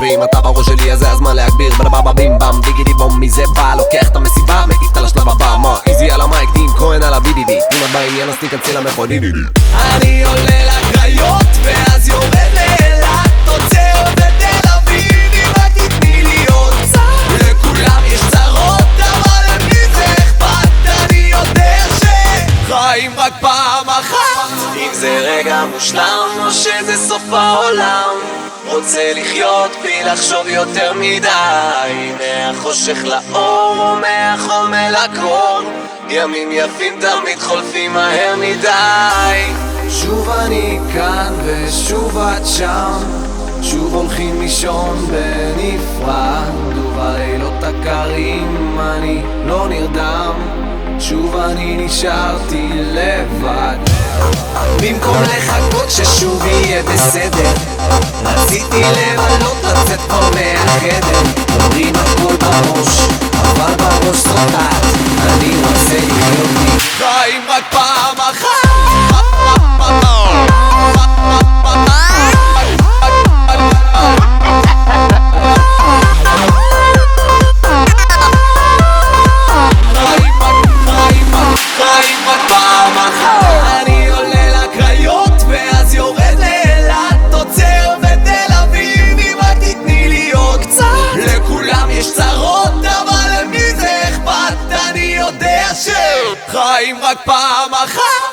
ואם אתה בראש שלי אז זה הזמן להגביר. בלה בבה בים בם דיגידי בום מי זה בא? לוקח את המסיבה אז תיכנסי למכונית אני עולה לקריות ואז יורד לאילת עוצר בתל אביב אם רק תתני לי עוד קצת. לכולם יש צרות אבל למי זה אכפת? אני יודע שחיים רק פעם אחת. אם זה רגע מושלם או שזה סוף העולם. רוצה לחיות בלי לחשוב יותר מדי מהחושך לאור או מהחום אל הקור ימים יפים תמיד חולפים מהר מדי. שוב אני כאן ושוב את שם. שוב הולכים לישון בנפרד ובלילות הקרים אני לא נרדם. שוב אני נשארתי לבד. במקום לחכות ששוב יהיה בסדר רציתי לבלות לצאת כבר מהחדר. אומרים הכל בראש אבל בראש זאת לי חיים שחיים רק פעם אחת